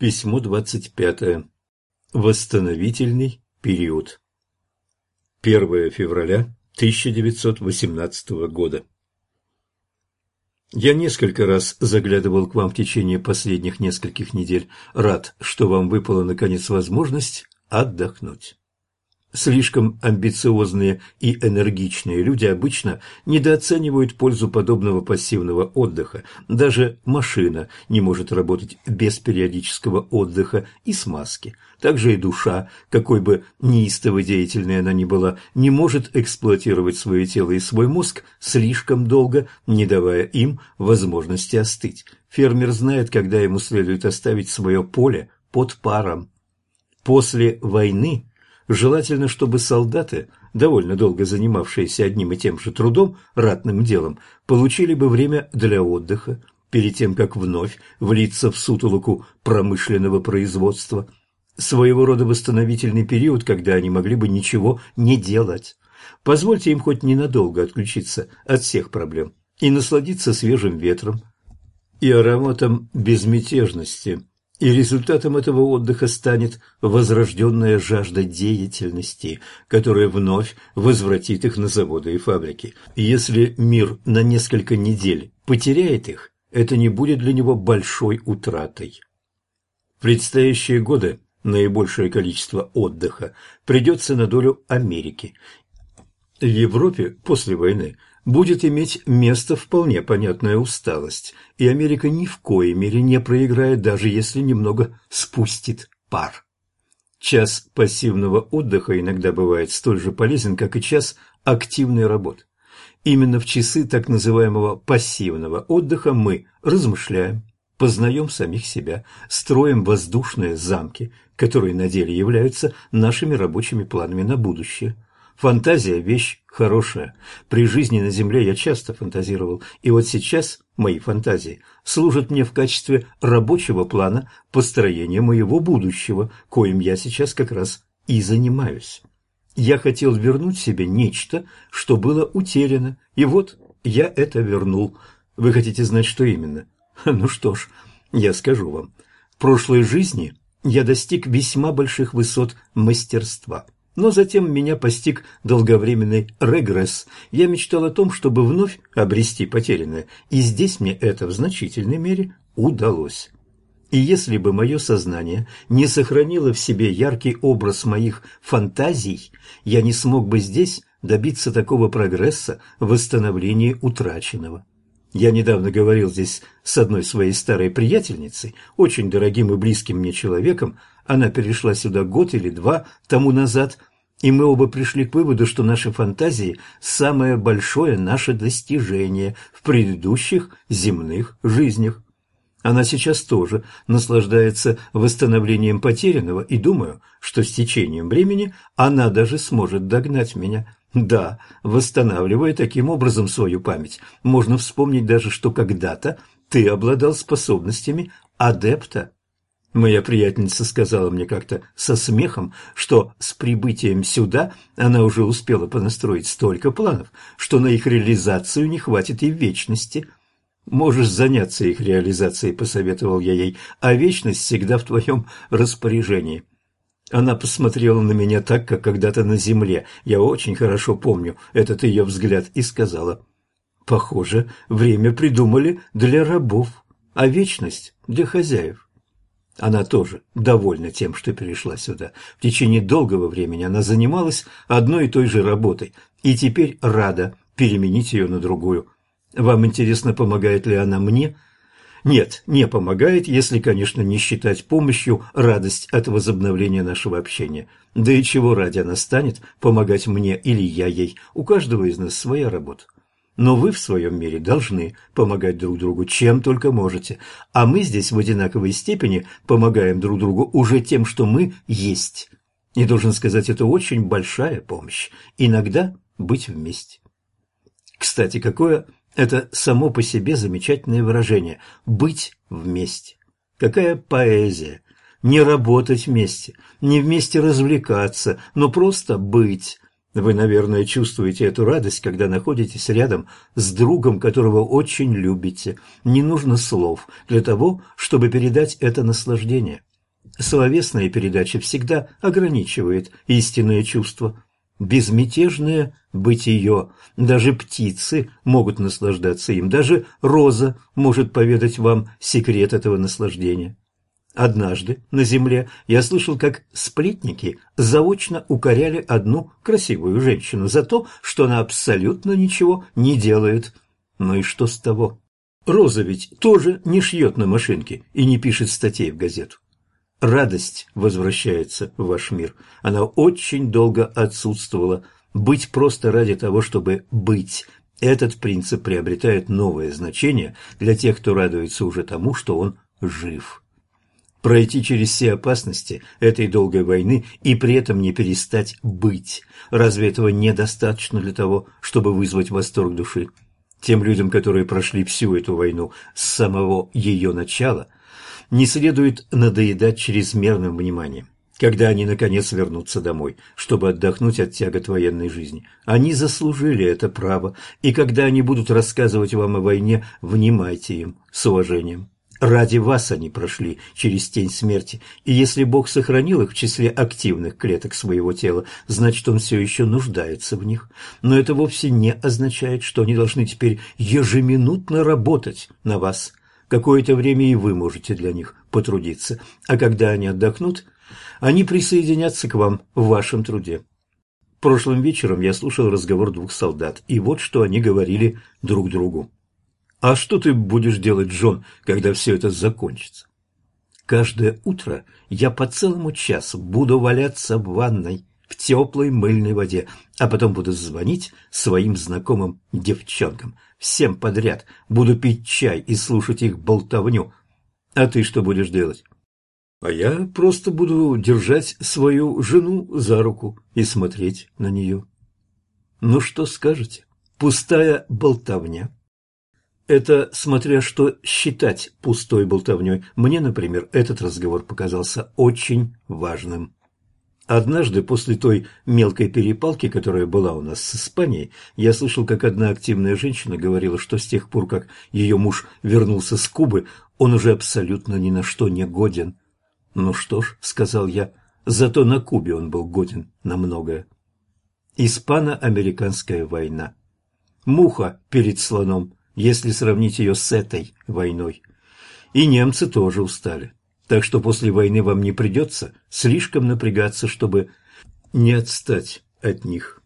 Письмо двадцать пятое. Восстановительный период. 1 февраля 1918 года. Я несколько раз заглядывал к вам в течение последних нескольких недель. Рад, что вам выпала наконец возможность отдохнуть. Слишком амбициозные и энергичные люди обычно недооценивают пользу подобного пассивного отдыха. Даже машина не может работать без периодического отдыха и смазки. Также и душа, какой бы неистово деятельной она ни была, не может эксплуатировать свое тело и свой мозг слишком долго, не давая им возможности остыть. Фермер знает, когда ему следует оставить свое поле под паром. После войны Желательно, чтобы солдаты, довольно долго занимавшиеся одним и тем же трудом, ратным делом, получили бы время для отдыха, перед тем, как вновь влиться в сутолоку промышленного производства. Своего рода восстановительный период, когда они могли бы ничего не делать. Позвольте им хоть ненадолго отключиться от всех проблем и насладиться свежим ветром и ароматом безмятежности, и результатом этого отдыха станет возрожденная жажда деятельности, которая вновь возвратит их на заводы и фабрики. если мир на несколько недель потеряет их, это не будет для него большой утратой. В предстоящие годы наибольшее количество отдыха придется на долю Америки. В Европе после войны – будет иметь место вполне понятная усталость, и Америка ни в коей мере не проиграет, даже если немного спустит пар. Час пассивного отдыха иногда бывает столь же полезен, как и час активной работы. Именно в часы так называемого пассивного отдыха мы размышляем, познаем самих себя, строим воздушные замки, которые на деле являются нашими рабочими планами на будущее – Фантазия – вещь хорошая. При жизни на Земле я часто фантазировал, и вот сейчас мои фантазии служат мне в качестве рабочего плана построения моего будущего, коим я сейчас как раз и занимаюсь. Я хотел вернуть себе нечто, что было утеряно, и вот я это вернул. Вы хотите знать, что именно? Ну что ж, я скажу вам. В прошлой жизни я достиг весьма больших высот мастерства – но затем меня постиг долговременный регресс. Я мечтал о том, чтобы вновь обрести потерянное, и здесь мне это в значительной мере удалось. И если бы мое сознание не сохранило в себе яркий образ моих фантазий, я не смог бы здесь добиться такого прогресса в восстановлении утраченного. Я недавно говорил здесь с одной своей старой приятельницей, очень дорогим и близким мне человеком, она перешла сюда год или два тому назад, и мы оба пришли к выводу, что наши фантазии – самое большое наше достижение в предыдущих земных жизнях. Она сейчас тоже наслаждается восстановлением потерянного, и думаю, что с течением времени она даже сможет догнать меня. Да, восстанавливая таким образом свою память, можно вспомнить даже, что когда-то ты обладал способностями адепта Моя приятельница сказала мне как-то со смехом, что с прибытием сюда она уже успела понастроить столько планов, что на их реализацию не хватит и вечности. «Можешь заняться их реализацией», — посоветовал я ей, — «а вечность всегда в твоем распоряжении». Она посмотрела на меня так, как когда-то на земле, я очень хорошо помню этот ее взгляд, и сказала, «Похоже, время придумали для рабов, а вечность для хозяев». Она тоже довольна тем, что перешла сюда. В течение долгого времени она занималась одной и той же работой, и теперь рада переменить ее на другую. Вам интересно, помогает ли она мне? Нет, не помогает, если, конечно, не считать помощью радость от возобновления нашего общения. Да и чего ради она станет помогать мне или я ей? У каждого из нас своя работа но вы в своем мире должны помогать друг другу, чем только можете. А мы здесь в одинаковой степени помогаем друг другу уже тем, что мы есть. И должен сказать, это очень большая помощь. Иногда быть вместе. Кстати, какое это само по себе замечательное выражение – быть вместе. Какая поэзия! Не работать вместе, не вместе развлекаться, но просто быть. Вы, наверное, чувствуете эту радость, когда находитесь рядом с другом, которого очень любите. Не нужно слов для того, чтобы передать это наслаждение. Словесная передача всегда ограничивает истинное чувство. Безмятежное бытие, даже птицы могут наслаждаться им, даже роза может поведать вам секрет этого наслаждения. Однажды на земле я слышал, как сплетники заочно укоряли одну красивую женщину за то, что она абсолютно ничего не делает. Ну и что с того? Роза ведь тоже не шьет на машинке и не пишет статей в газету. Радость возвращается в ваш мир. Она очень долго отсутствовала. Быть просто ради того, чтобы быть. Этот принцип приобретает новое значение для тех, кто радуется уже тому, что он жив пройти через все опасности этой долгой войны и при этом не перестать быть. Разве этого недостаточно для того, чтобы вызвать восторг души? Тем людям, которые прошли всю эту войну с самого ее начала, не следует надоедать чрезмерным вниманием. Когда они, наконец, вернутся домой, чтобы отдохнуть от тягот военной жизни. Они заслужили это право, и когда они будут рассказывать вам о войне, внимайте им с уважением. Ради вас они прошли через тень смерти, и если Бог сохранил их в числе активных клеток своего тела, значит, Он все еще нуждается в них. Но это вовсе не означает, что они должны теперь ежеминутно работать на вас. Какое-то время и вы можете для них потрудиться, а когда они отдохнут, они присоединятся к вам в вашем труде. Прошлым вечером я слушал разговор двух солдат, и вот что они говорили друг другу. «А что ты будешь делать, Джон, когда все это закончится?» «Каждое утро я по целому часу буду валяться в ванной в теплой мыльной воде, а потом буду звонить своим знакомым девчонкам, всем подряд, буду пить чай и слушать их болтовню. А ты что будешь делать?» «А я просто буду держать свою жену за руку и смотреть на нее». «Ну что скажете? Пустая болтовня». Это смотря что считать пустой болтовней. Мне, например, этот разговор показался очень важным. Однажды, после той мелкой перепалки, которая была у нас с Испанией, я слышал, как одна активная женщина говорила, что с тех пор, как ее муж вернулся с Кубы, он уже абсолютно ни на что не годен. «Ну что ж», — сказал я, — «зато на Кубе он был годен на многое». Испано-американская война. Муха перед слоном если сравнить ее с этой войной. И немцы тоже устали. Так что после войны вам не придется слишком напрягаться, чтобы не отстать от них.